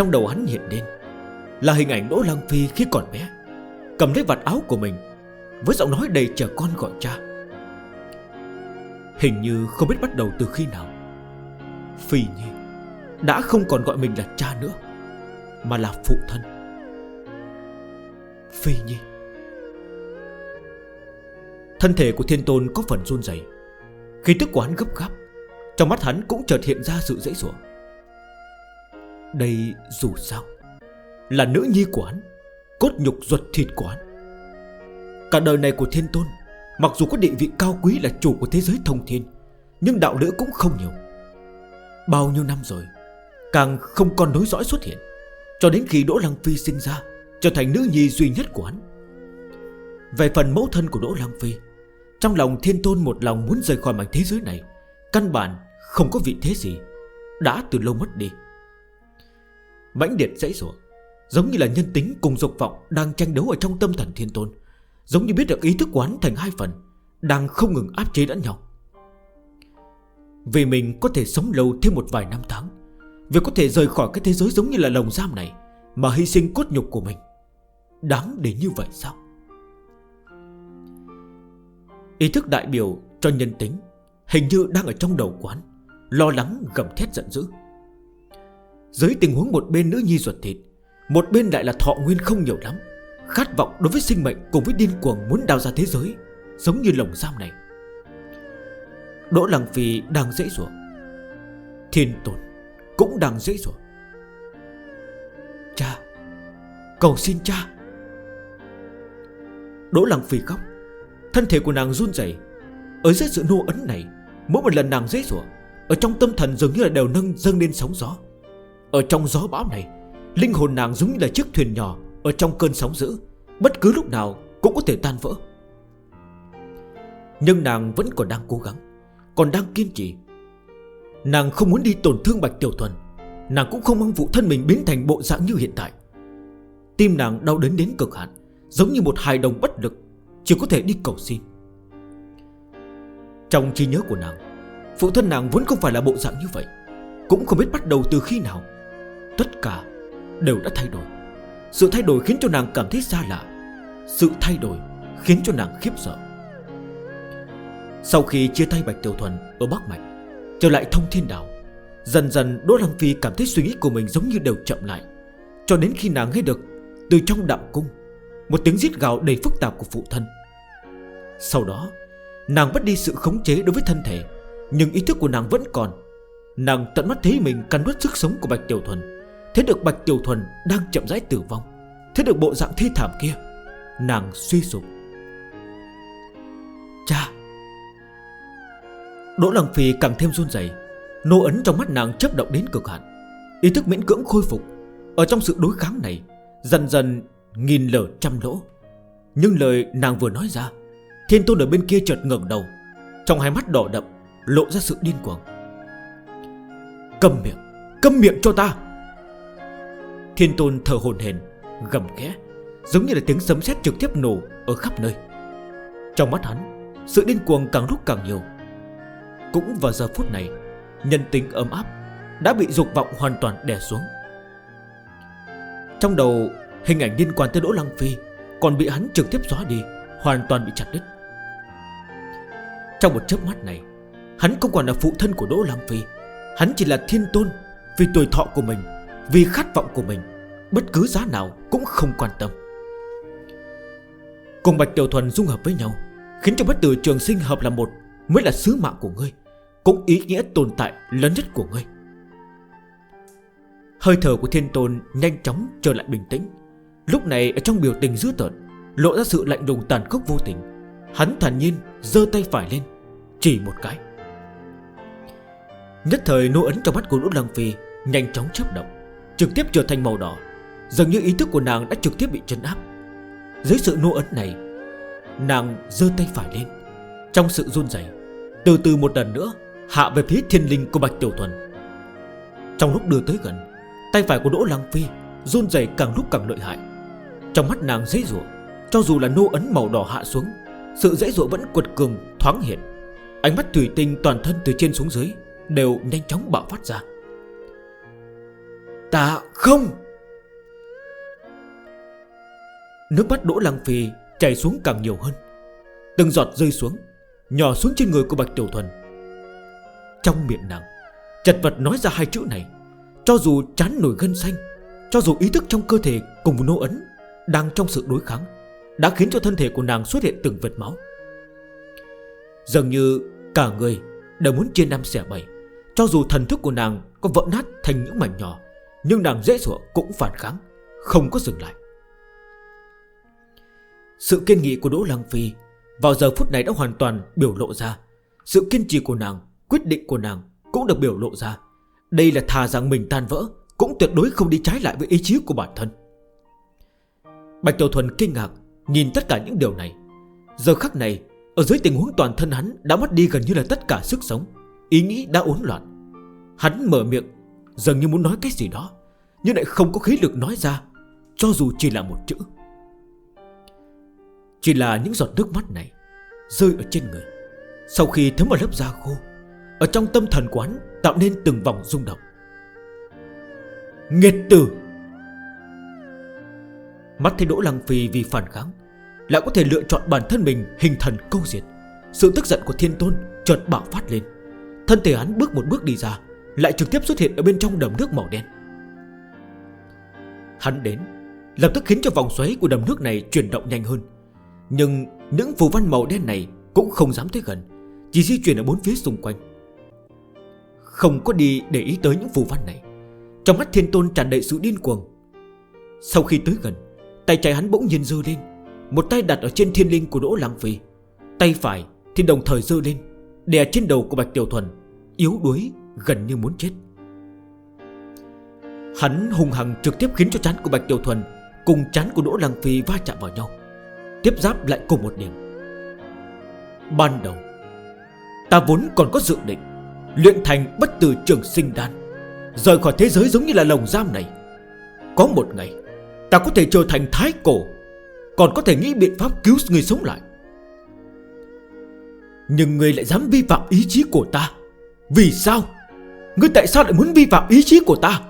Trong đầu hắn hiện lên, Là hình ảnh Đỗ Lăng Phi khi còn bé, Cầm lấy vạt áo của mình, Với giọng nói đầy trẻ con gọi cha. Hình như không biết bắt đầu từ khi nào, Phi Nhi Đã không còn gọi mình là cha nữa, Mà là phụ thân. Phi Nhi. Thân thể của thiên tôn có phần run dày Khi tức của hắn gấp gáp, Trong mắt hắn cũng chợt hiện ra sự dễ dụa. Đây dù sao, Là nữ nhi của hắn Cốt nhục ruột thịt của hắn Cả đời này của thiên tôn, Mặc dù có địa vị cao quý là chủ của thế giới thông thiên, Nhưng đạo lữ cũng không nhiều. Bao nhiêu năm rồi, Càng không còn nối dõi xuất hiện, Cho đến khi Đỗ Lăng Phi sinh ra, Trở thành nữ nhi duy nhất của hắn Về phần mẫu thân của Đỗ Lăng Phi, Trong lòng thiên tôn một lòng muốn rời khỏi mảnh thế giới này, Căn bản không có vị thế gì, Đã từ lâu mất đi mãnh điện dãy rủa, Giống như là nhân tính cùng dục vọng Đang tranh đấu ở trong tâm thần thiên tôn, Giống như biết được ý thức quán thành hai phần, Đang không ngừng áp chế lẫn nhau. Vì mình có thể sống lâu thêm một vài năm tháng, Vì có thể rời khỏi cái thế giới giống như là lồng giam này Mà hy sinh cốt nhục của mình. Đáng để như vậy sao? Ý thức đại biểu cho nhân tính Hình như đang ở trong đầu quán, Lo lắng gầm thét giận dữ. Dưới tình huống một bên nữ nhi ruột thịt, Một bên lại là thọ nguyên không nhiều lắm, Khát vọng đối với sinh mệnh cùng với điên cuồng muốn đào ra thế giới, Giống như lồng giam này. Đỗ Lăng Phi đang dễ dụa Thiên tồn cũng đang dễ dụa Cha, Cầu xin cha. Đỗ Lăng Phi khóc. Thân thể của nàng run dậy Ở dưới sự nô ấn này, Mỗi một lần nàng dễ dụa Ở trong tâm thần dường như là đều nâng dâng lên sóng gió. Ở trong gió bão này, Linh hồn nàng giống như là chiếc thuyền nhỏ Ở trong cơn sóng dữ, Bất cứ lúc nào cũng có thể tan vỡ. Nhưng nàng vẫn còn đang cố gắng, Còn đang kiên trì. Nàng không muốn đi tổn thương Bạch Tiểu Thuần, Nàng cũng không mong vụ thân mình biến thành bộ dạng như hiện tại. Tim nàng đau đến đến cực hạn, Giống như một hài đồng bất lực Chỉ có thể đi cầu xin. Trong trí nhớ của nàng, Phụ thân nàng vốn không phải là bộ dạng như vậy, Cũng không biết bắt đầu từ khi nào tất cả đều đã thay đổi. Sự thay đổi khiến cho nàng cảm thấy xa lạ. Sự thay đổi khiến cho nàng khiếp sợ. Sau khi chia tay Bạch Tiểu Thuần ở Bắc Mạch, Trở lại thông thiên đảo, Dần dần Đỗ Lăng Phi cảm thấy suy nghĩ của mình giống như đều chậm lại. Cho đến khi nàng nghe được Từ trong đạo cung Một tiếng giết gào đầy phức tạp của phụ thân. Sau đó, Nàng mất đi sự khống chế đối với thân thể, Nhưng ý thức của nàng vẫn còn. Nàng tận mắt thấy mình cắn nuốt sức sống của Bạch Tiểu Thuần thế được Bạch Tiểu Thuần đang chậm rãi tử vong. Thế được bộ dạng thi thảm kia, Nàng suy sụp. Cha! Đỗ Lăng Phi càng thêm run dày Nô ấn trong mắt nàng chấp động đến cực hạn. Ý thức miễn cưỡng khôi phục, Ở trong sự đối kháng này, Dần dần nghìn lở trăm lỗ. Nhưng lời nàng vừa nói ra, Thiên tôn ở bên kia chợt ngẩng đầu, Trong hai mắt đỏ đậm, Lộ ra sự điên cuồng. Cầm miệng Cầm miệng cho ta! Thiên tôn thở hồn hền Gầm ghé Giống như là tiếng sấm sét trực tiếp nổ Ở khắp nơi. Trong mắt hắn, Sự điên cuồng càng lúc càng nhiều. Cũng vào giờ phút này, Nhân tính ấm áp Đã bị dục vọng hoàn toàn đè xuống. Trong đầu, Hình ảnh liên quan tới Đỗ Lăng Phi Còn bị hắn trực tiếp xóa đi, Hoàn toàn bị chặt đứt. Trong một chớp mắt này, Hắn không còn là phụ thân của Đỗ Lăng Phi, Hắn chỉ là thiên tôn Vì tuổi thọ của mình, Vì khát vọng của mình. Bất cứ giá nào cũng không quan tâm. Cùng Bạch Tiểu Thuần dung hợp với nhau, Khiến cho bất tử trường sinh hợp là một, Mới là sứ mạng của ngươi, Cũng ý nghĩa tồn tại lớn nhất của ngươi. Hơi thở của thiên tôn nhanh chóng trở lại bình tĩnh. Lúc này ở trong biểu tình dữ tợn, Lộ ra sự lạnh lùng tàn khốc vô tình. Hắn thản nhiên dơ tay phải lên, Chỉ một cái. Nhất thời nô ấn trong mắt của lũ Lăng Phi Nhanh chóng chấp động, Trực tiếp trở thành màu đỏ. Dường như ý thức của nàng đã trực tiếp bị chấn áp. Dưới sự nô ấn này, Nàng dơ tay phải lên. Trong sự run dày Từ từ một lần nữa, Hạ về phía thiên linh của Bạch Tiểu Thuần. Trong lúc đưa tới gần, Tay phải của Đỗ Lăng Phi Run dày càng lúc càng lợi hại. Trong mắt nàng dễ dụa Cho dù là nô ấn màu đỏ hạ xuống, Sự dễ dụa vẫn quật cường, thoáng hiện. Ánh mắt thủy tinh toàn thân từ trên xuống dưới Đều nhanh chóng bạo phát ra. Ta không Nước mắt Đỗ Lăng Phi chảy xuống càng nhiều hơn. Từng giọt rơi xuống, Nhỏ xuống trên người của Bạch Tiểu Thuần. Trong miệng nàng, Chật vật nói ra hai chữ này, Cho dù chán nổi gân xanh, Cho dù ý thức trong cơ thể cùng một nô ấn Đang trong sự đối kháng, Đã khiến cho thân thể của nàng xuất hiện từng vệt máu. Dường như cả người đều muốn chia năm xẻ bảy, Cho dù thần thức của nàng có vỡ nát thành những mảnh nhỏ, Nhưng nàng dễ dụa cũng phản kháng, Không có dừng lại. Sự kiên nghị của Đỗ Lăng Phi Vào giờ phút này đã hoàn toàn biểu lộ ra. Sự kiên trì của nàng, Quyết định của nàng cũng được biểu lộ ra. Đây là thà rằng mình tan vỡ, Cũng tuyệt đối không đi trái lại với ý chí của bản thân. Bạch Tiểu Thuần kinh ngạc Nhìn tất cả những điều này. Giờ khắc này, Ở dưới tình huống toàn thân hắn Đã mất đi gần như là tất cả sức sống, Ý nghĩ đã ốn loạn. Hắn mở miệng, Dường như muốn nói cái gì đó, Nhưng lại không có khí lực nói ra, Cho dù chỉ là một chữ. Chỉ là những giọt nước mắt này Rơi ở trên người. Sau khi thấm vào lớp da khô, Ở trong tâm thần quán tạo nên từng vòng rung động. Nghiệt tử Mắt thấy Đỗ Lăng Phi vì phản kháng, Lại có thể lựa chọn bản thân mình hình thần câu diệt. Sự tức giận của thiên tôn chợt bạo phát lên. Thân thể án bước một bước đi ra, Lại trực tiếp xuất hiện ở bên trong đầm nước màu đen. Hắn đến, Lập tức khiến cho vòng xoáy của đầm nước này chuyển động nhanh hơn. Nhưng những phù văn màu đen này Cũng không dám tới gần, Chỉ di chuyển ở bốn phía xung quanh. Không có đi để ý tới những phù văn này. Trong mắt thiên tôn tràn đầy sự điên cuồng. Sau khi tới gần, Tay trái hắn bỗng nhiên dơ lên, Một tay đặt ở trên thiên linh của Đỗ Lăng Phi. Tay phải thì đồng thời dơ lên, Đè trên đầu của Bạch Tiểu Thuần, Yếu đuối, gần như muốn chết. Hắn hùng hằng trực tiếp khiến cho chán của Bạch Tiểu Thuần Cùng chán của Đỗ Lăng Phi va chạm vào nhau. Tiếp giáp lại cùng một điểm. Ban đầu, Ta vốn còn có dự định Luyện thành bất tử trường sinh đan. Rời khỏi thế giới giống như là lồng giam này. Có một ngày, Ta có thể trở thành thái cổ, Còn có thể nghĩ biện pháp cứu người sống lại. Nhưng người lại dám vi phạm ý chí của ta. Vì sao? Ngươi tại sao lại muốn vi phạm ý chí của ta?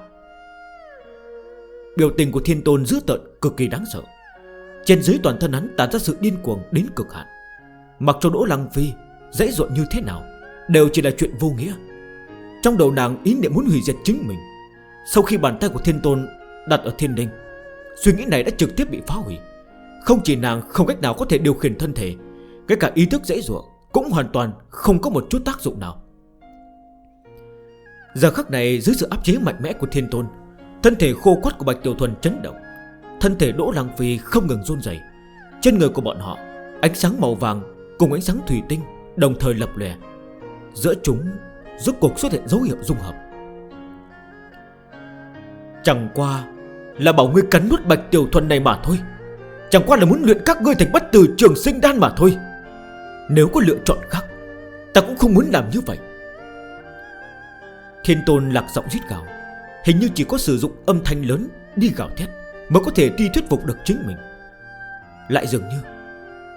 Biểu tình của thiên tôn dữ tợn cực kỳ đáng sợ. Trên dưới toàn thân hắn tàn ra sự điên cuồng đến cực hạn. Mặc cho Đỗ Lăng Phi Dễ dội như thế nào, Đều chỉ là chuyện vô nghĩa. Trong đầu nàng ý niệm muốn hủy diệt chính mình. Sau khi bàn tay của thiên tôn đặt ở thiên đình Suy nghĩ này đã trực tiếp bị phá hủy. Không chỉ nàng không cách nào có thể điều khiển thân thể Cái cả ý thức dễ dụa Cũng hoàn toàn không có một chút tác dụng nào. Giờ khắc này, dưới sự áp chế mạnh mẽ của thiên tôn, Thân thể khô quắt của Bạch Tiểu Thuần chấn động. Thân thể Đỗ Lăng Phi không ngừng run dày Trên người của bọn họ, Ánh sáng màu vàng cùng ánh sáng thủy tinh Đồng thời lập lè Giữa chúng, rốt cuộc xuất hiện dấu hiệu dung hợp. Chẳng qua Là bảo ngươi cắn nuốt bạch tiểu thuần này mà thôi. Chẳng qua là muốn luyện các ngươi thành bất tử trường sinh đan mà thôi. Nếu có lựa chọn khác, Ta cũng không muốn làm như vậy. Thiên tôn lạc giọng rít gào, Hình như chỉ có sử dụng âm thanh lớn Đi gào thét. Mới có thể đi thuyết phục được chính mình. Lại dường như,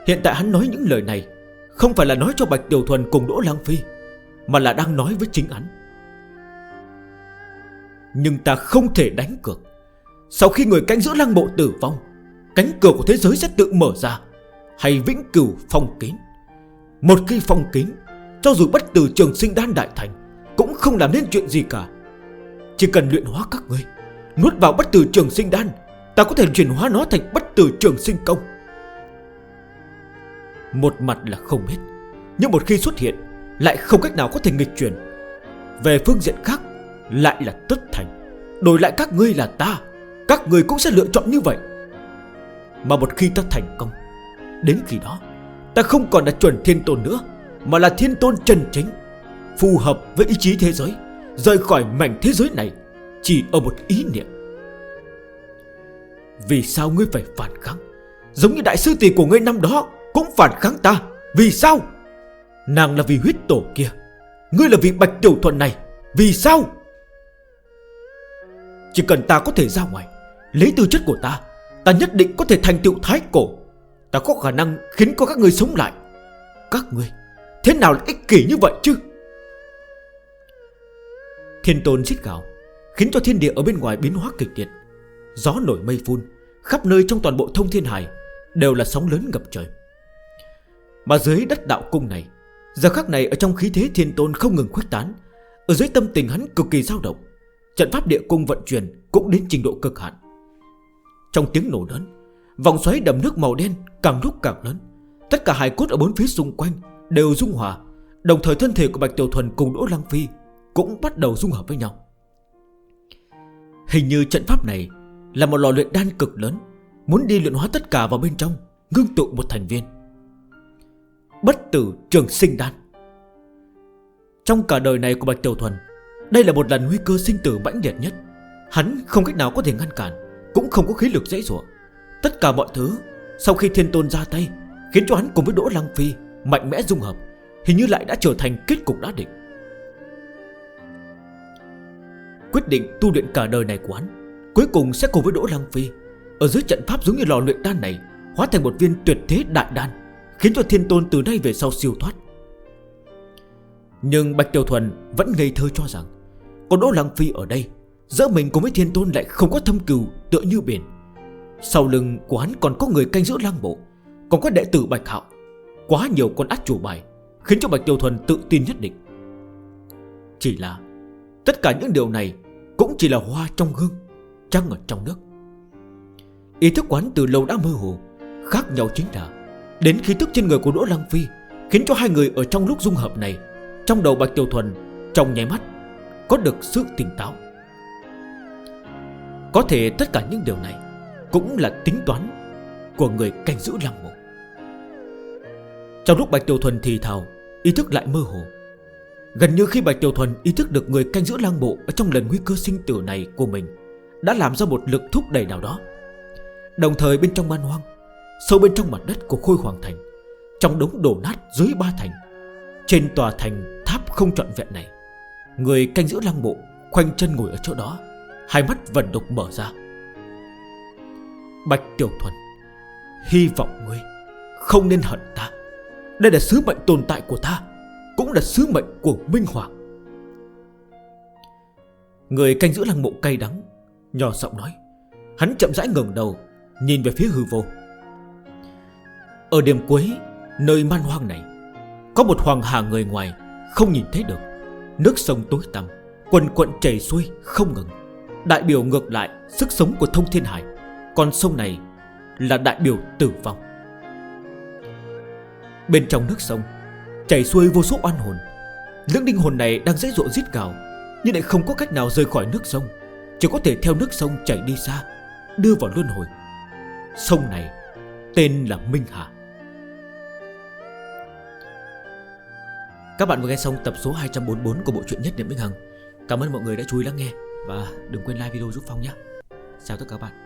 Hiện tại hắn nói những lời này Không phải là nói cho Bạch Tiểu Thuần cùng Đỗ Lang Phi, Mà là đang nói với chính hắn. Nhưng ta không thể đánh cược. Sau khi người cánh giữ lăng mộ tử vong, Cánh cửa của thế giới sẽ tự mở ra, Hay vĩnh cửu phong kín. Một khi phong kín, Cho dù bất tử trường sinh đan đại thành, Cũng không làm nên chuyện gì cả. Chỉ cần luyện hóa các người Nuốt vào bất tử trường sinh đan Ta có thể chuyển hóa nó thành bất tử trường sinh công Một mặt là không hết Nhưng một khi xuất hiện, Lại không cách nào có thể nghịch chuyển. Về phương diện khác, Lại là tất thành. Đổi lại các ngươi là ta, Các người cũng sẽ lựa chọn như vậy. Mà một khi ta thành công, Đến khi đó, Ta không còn là chuẩn thiên tôn nữa, Mà là thiên tôn chân chính, Phù hợp với ý chí thế giới, Rời khỏi mảnh thế giới này, Chỉ ở một ý niệm. Vì sao ngươi phải phản kháng? Giống như đại sư tỷ của ngươi năm đó Cũng phản kháng ta. Vì sao? Nàng là vì huyết tổ kia. Ngươi là vì bạch tiểu thuận này. Vì sao? Chỉ cần ta có thể ra ngoài, Lấy tư chất của ta Ta nhất định có thể thành tựu thái cổ. Ta có khả năng khiến có các người sống lại. Các người Thế nào ích kỷ như vậy chứ? Thiên tôn xích gạo Khiến cho thiên địa ở bên ngoài biến hóa kịch liệt. Gió nổi mây phun Khắp nơi trong toàn bộ thông thiên hải, Đều là sóng lớn ngập trời. Mà dưới đất đạo cung này, Giờ khắc này ở trong khí thế thiên tôn không ngừng khuếch tán, Ở dưới tâm tình hắn cực kỳ dao động, Trận pháp địa cung vận chuyển Cũng đến trình độ cực hạn. Trong tiếng nổ lớn, Vòng xoáy đầm nước màu đen càng lúc càng lớn, Tất cả hài cốt ở bốn phía xung quanh Đều dung hòa, Đồng thời thân thể của Bạch Tiểu Thuần cùng Đỗ Lăng Phi Cũng bắt đầu dung hợp với nhau. Hình như trận pháp này là một lò luyện đan cực lớn, Muốn đi luyện hóa tất cả vào bên trong, Ngưng tụ một thành viên. Bất tử trường sinh đan. Trong cả đời này của Bạch Tiểu Thuần, Đây là một lần nguy cơ sinh tử mãnh liệt nhất. Hắn không cách nào có thể ngăn cản, Cũng không có khí lực dễ dụa Tất cả mọi thứ Sau khi thiên tôn ra tay, Khiến cho hắn cùng với Đỗ Lăng Phi Mạnh mẽ dung hợp, Hình như lại đã trở thành kết cục đã định. Quyết định tu luyện cả đời này của hắn. Cuối cùng sẽ cùng với Đỗ Lăng Phi, Ở dưới trận pháp giống như lò luyện đan này, Hóa thành một viên tuyệt thế đại đan, Khiến cho thiên tôn từ nay về sau siêu thoát. Nhưng Bạch Tiểu Thuần vẫn ngây thơ cho rằng Còn Đỗ Lăng Phi ở đây, Giữa mình cùng với thiên tôn lại không có thâm cừu, tựa như biển. Sau lưng của hắn còn có người canh giữ lang bộ, Còn có đệ tử Bạch Hạo. Quá nhiều con át chủ bài, Khiến cho Bạch Tiêu Thuần tự tin nhất định. Chỉ là, Tất cả những điều này Cũng chỉ là hoa trong gương trăng ở trong nước. Ý thức quán từ lâu đã mơ hồ, Khác nhau chính là Đến khi thức trên người của Đỗ Lăng Phi Khiến cho hai người ở trong lúc dung hợp này, Trong đầu Bạch Tiểu Thuần Trong nháy mắt Có được sự tỉnh táo. Có thể tất cả những điều này Cũng là tính toán Của người canh giữ lăng mộ. Trong lúc Bạch Tiểu Thuần thì thào, Ý thức lại mơ hồ. Gần như khi Bạch Tiểu Thuần ý thức được người canh giữ lang bộ ở Trong lần nguy cơ sinh tử này của mình đã làm ra một lực thúc đẩy nào đó. Đồng thời bên trong man hoang, Sâu bên trong mặt đất của khôi hoàng thành, Trong đống đổ nát dưới ba thành, Trên tòa thành tháp không trọn vẹn này, Người canh giữ lăng mộ Khoanh chân ngồi ở chỗ đó, Hai mắt vẫn đục mở ra. Bạch Tiểu Thuần, Hy vọng ngươi Không nên hận ta. Đây là sứ mệnh tồn tại của ta, Cũng là sứ mệnh của Minh Hoàng. Người canh giữ lăng mộ cay đắng Nhỏ giọng nói. Hắn chậm rãi ngừng đầu, Nhìn về phía hư vô. Ở điểm cuối, Nơi man hoang này, Có một hoàng hà người ngoài Không nhìn thấy được. Nước sông tối tăm, Quần quận chảy xuôi không ngừng. Đại biểu ngược lại sức sống của thông thiên hải, Còn sông này là đại biểu tử vong. Bên trong nước sông, Chảy xuôi vô số oan hồn. Những linh hồn này đang dễ dụa giết gào, Nhưng lại không có cách nào rời khỏi nước sông. Chỉ có thể theo nước sông chảy đi xa Đưa vào luân hồi. Sông này tên là Minh Hà. Các bạn vừa nghe xong tập số 244 của bộ truyện nhất điểm Minh Hằng. Cảm ơn mọi người đã chú ý lắng nghe Và đừng quên like video giúp Phong nhé. Chào tất cả các bạn.